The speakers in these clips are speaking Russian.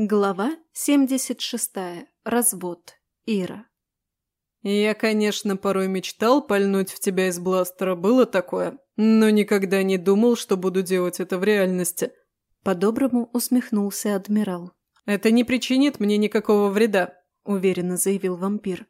Глава 76. Развод. Ира. «Я, конечно, порой мечтал пальнуть в тебя из бластера, было такое, но никогда не думал, что буду делать это в реальности». По-доброму усмехнулся адмирал. «Это не причинит мне никакого вреда», – уверенно заявил вампир.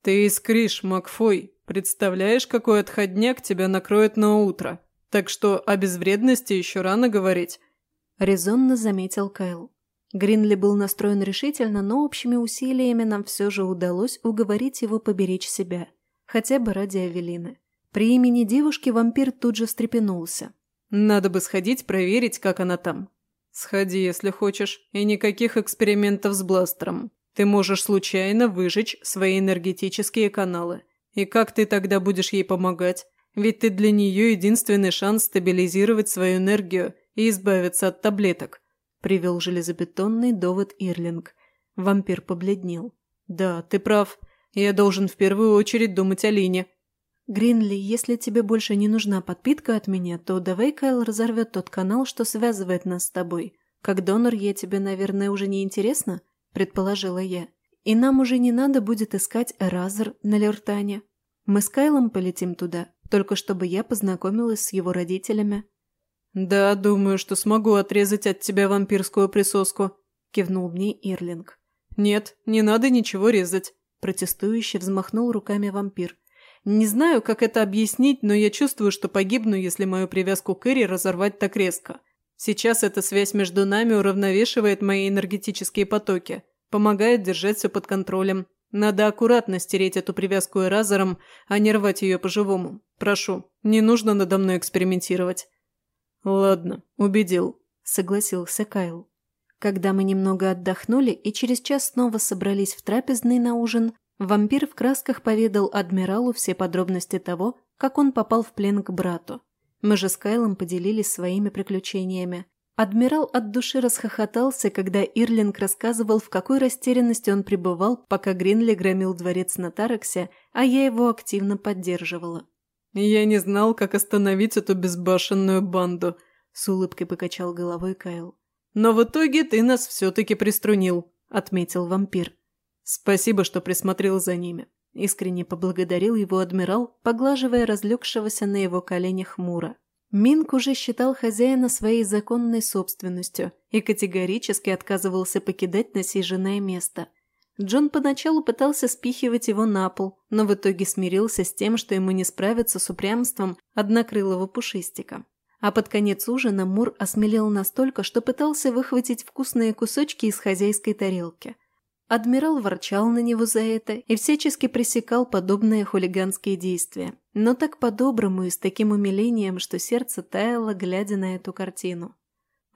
«Ты искришь, Макфой. Представляешь, какой отходняк тебя накроет на утро. Так что о безвредности еще рано говорить», – резонно заметил Кайл. Гринли был настроен решительно, но общими усилиями нам все же удалось уговорить его поберечь себя, хотя бы ради Авелины. При имени девушки вампир тут же встрепенулся. «Надо бы сходить проверить, как она там». «Сходи, если хочешь, и никаких экспериментов с бластером. Ты можешь случайно выжечь свои энергетические каналы. И как ты тогда будешь ей помогать? Ведь ты для нее единственный шанс стабилизировать свою энергию и избавиться от таблеток привел железобетонный довод Ирлинг. Вампир побледнел. «Да, ты прав. Я должен в первую очередь думать о Лине». «Гринли, если тебе больше не нужна подпитка от меня, то давай Кайл разорвет тот канал, что связывает нас с тобой. Как донор я тебе, наверное, уже не интересна?» – предположила я. «И нам уже не надо будет искать Эразер на Лертане. Мы с Кайлом полетим туда, только чтобы я познакомилась с его родителями». «Да, думаю, что смогу отрезать от тебя вампирскую присоску», – кивнул мне Ирлинг. «Нет, не надо ничего резать», – протестующе взмахнул руками вампир. «Не знаю, как это объяснить, но я чувствую, что погибну, если мою привязку к Эри разорвать так резко. Сейчас эта связь между нами уравновешивает мои энергетические потоки, помогает держать все под контролем. Надо аккуратно стереть эту привязку эразером, а не рвать ее по-живому. Прошу, не нужно надо мной экспериментировать». «Ладно, убедил», – согласился Кайл. Когда мы немного отдохнули и через час снова собрались в трапезный на ужин, вампир в красках поведал адмиралу все подробности того, как он попал в плен к брату. Мы же с Кайлом поделились своими приключениями. Адмирал от души расхохотался, когда Ирлинг рассказывал, в какой растерянности он пребывал, пока Гринли громил дворец на Тараксе, а я его активно поддерживала. «Я не знал, как остановить эту безбашенную банду», – с улыбкой покачал головой Кайл. «Но в итоге ты нас все-таки приструнил», – отметил вампир. «Спасибо, что присмотрел за ними», – искренне поблагодарил его адмирал, поглаживая разлегшегося на его коленях Мура. Минк уже считал хозяина своей законной собственностью и категорически отказывался покидать насиженное место – Джон поначалу пытался спихивать его на пол, но в итоге смирился с тем, что ему не справиться с упрямством однокрылого пушистика. А под конец ужина Мур осмелел настолько, что пытался выхватить вкусные кусочки из хозяйской тарелки. Адмирал ворчал на него за это и всячески пресекал подобные хулиганские действия, но так по-доброму и с таким умилением, что сердце таяло, глядя на эту картину.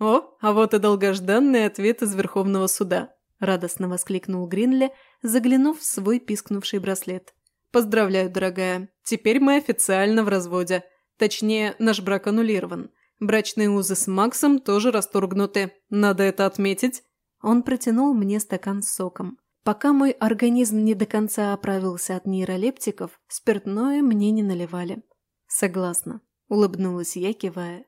«О, а вот и долгожданный ответ из Верховного суда», – радостно воскликнул Гринли, заглянув в свой пискнувший браслет. «Поздравляю, дорогая. Теперь мы официально в разводе. Точнее, наш брак аннулирован. Брачные узы с Максом тоже расторгнуты. Надо это отметить». Он протянул мне стакан с соком. Пока мой организм не до конца оправился от нейролептиков, спиртное мне не наливали. «Согласна», – улыбнулась я, кивая.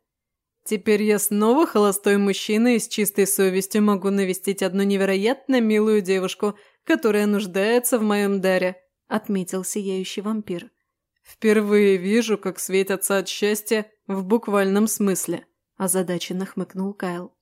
Теперь я снова холостой мужчина и с чистой совестью могу навестить одну невероятно милую девушку, которая нуждается в моем даре», – отметил сияющий вампир. «Впервые вижу, как светятся от счастья в буквальном смысле», – озадаченно хмыкнул Кайл.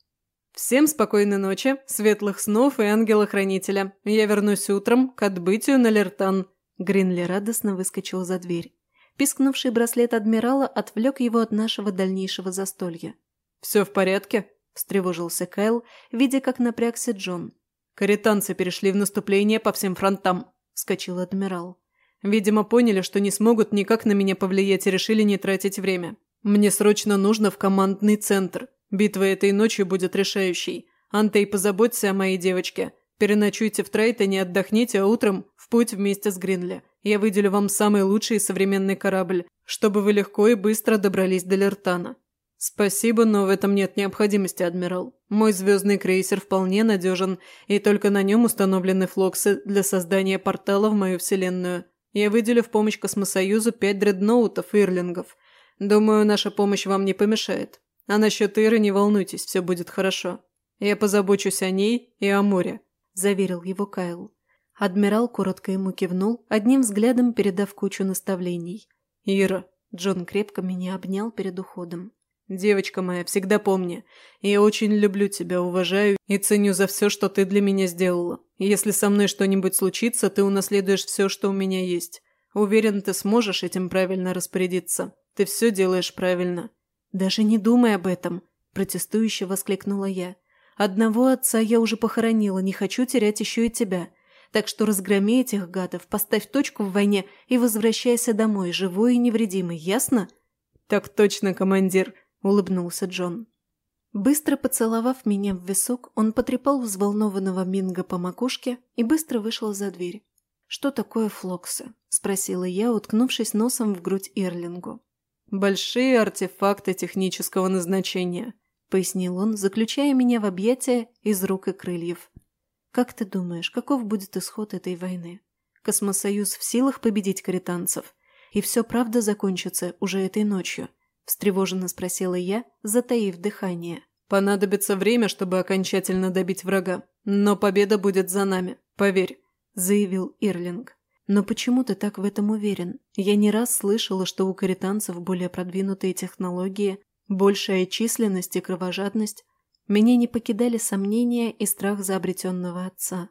«Всем спокойной ночи, светлых снов и ангела-хранителя. Я вернусь утром к отбытию на Лертан». Гринли радостно выскочил за дверь. Пискнувший браслет адмирала отвлек его от нашего дальнейшего застолья. «Все в порядке?» – встревожился Кайл, видя, как напрягся Джон. «Каританцы перешли в наступление по всем фронтам», – вскочил адмирал. «Видимо, поняли, что не смогут никак на меня повлиять и решили не тратить время. Мне срочно нужно в командный центр. Битва этой ночью будет решающей. Антей, позаботься о моей девочке. Переночуйте в Трейтоне, отдохните, а утром путь вместе с Гринли. Я выделю вам самый лучший современный корабль, чтобы вы легко и быстро добрались до Лертана. Спасибо, но в этом нет необходимости, адмирал. Мой звездный крейсер вполне надежен, и только на нем установлены флоксы для создания портала в мою вселенную. Я выделю в помощь Космосоюзу пять дредноутов и ирлингов. Думаю, наша помощь вам не помешает. А насчет Иры не волнуйтесь, все будет хорошо. Я позабочусь о ней и о море», – заверил его Кайл. Адмирал коротко ему кивнул, одним взглядом передав кучу наставлений. «Ира», – Джон крепко меня обнял перед уходом. «Девочка моя, всегда помни, я очень люблю тебя, уважаю и ценю за все, что ты для меня сделала. Если со мной что-нибудь случится, ты унаследуешь все, что у меня есть. Уверен, ты сможешь этим правильно распорядиться. Ты все делаешь правильно». «Даже не думай об этом», – протестующе воскликнула я. «Одного отца я уже похоронила, не хочу терять еще и тебя. Так что разгроми этих гадов, поставь точку в войне и возвращайся домой, живой и невредимый, ясно?» «Так точно, командир», – улыбнулся Джон. Быстро поцеловав меня в висок, он потрепал взволнованного Минга по макушке и быстро вышел за дверь. «Что такое флоксы?» – спросила я, уткнувшись носом в грудь Ирлингу. «Большие артефакты технического назначения», – пояснил он, заключая меня в объятия из рук и крыльев. Как ты думаешь, каков будет исход этой войны? Космосоюз в силах победить каританцев? И все правда закончится уже этой ночью? Встревоженно спросила я, затаив дыхание. Понадобится время, чтобы окончательно добить врага. Но победа будет за нами, поверь, заявил Ирлинг. Но почему ты так в этом уверен? Я не раз слышала, что у каританцев более продвинутые технологии, большая численность и кровожадность, меня не покидали сомнения и страх за обретенного отца.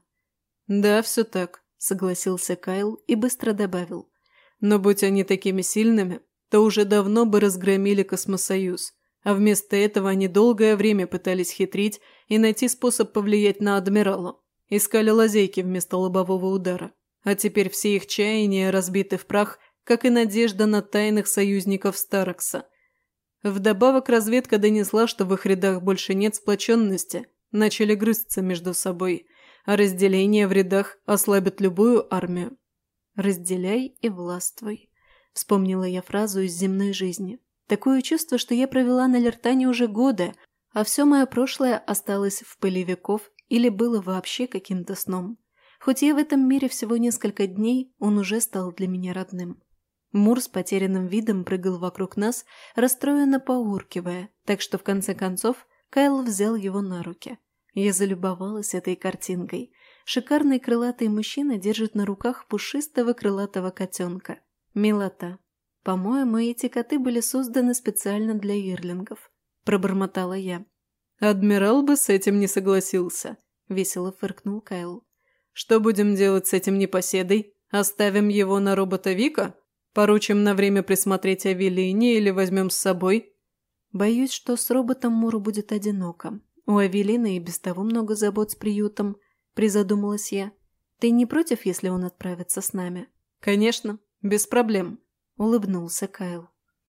«Да, все так», — согласился Кайл и быстро добавил. «Но будь они такими сильными, то уже давно бы разгромили Космосоюз, а вместо этого они долгое время пытались хитрить и найти способ повлиять на Адмирала. Искали лазейки вместо лобового удара. А теперь все их чаяния разбиты в прах, как и надежда на тайных союзников Старокса — Вдобавок разведка донесла, что в их рядах больше нет сплоченности, начали грызться между собой, а разделение в рядах ослабит любую армию. «Разделяй и властвуй», — вспомнила я фразу из земной жизни. Такое чувство, что я провела на Лертане уже годы, а все мое прошлое осталось в пыли веков или было вообще каким-то сном. Хоть я в этом мире всего несколько дней, он уже стал для меня родным. Мур с потерянным видом прыгал вокруг нас, расстроенно поуркивая, так что в конце концов Кайл взял его на руки. Я залюбовалась этой картинкой. Шикарный крылатый мужчина держит на руках пушистого крылатого котенка. Милота. По-моему, эти коты были созданы специально для ирлингов. Пробормотала я. «Адмирал бы с этим не согласился», — весело фыркнул Кайл. «Что будем делать с этим непоседой? Оставим его на робота Вика?» Поручим на время присмотреть Авелине или возьмем с собой?» «Боюсь, что с роботом Муру будет одиноко. У Авелины и без того много забот с приютом», – призадумалась я. «Ты не против, если он отправится с нами?» «Конечно, без проблем», – улыбнулся Кайл.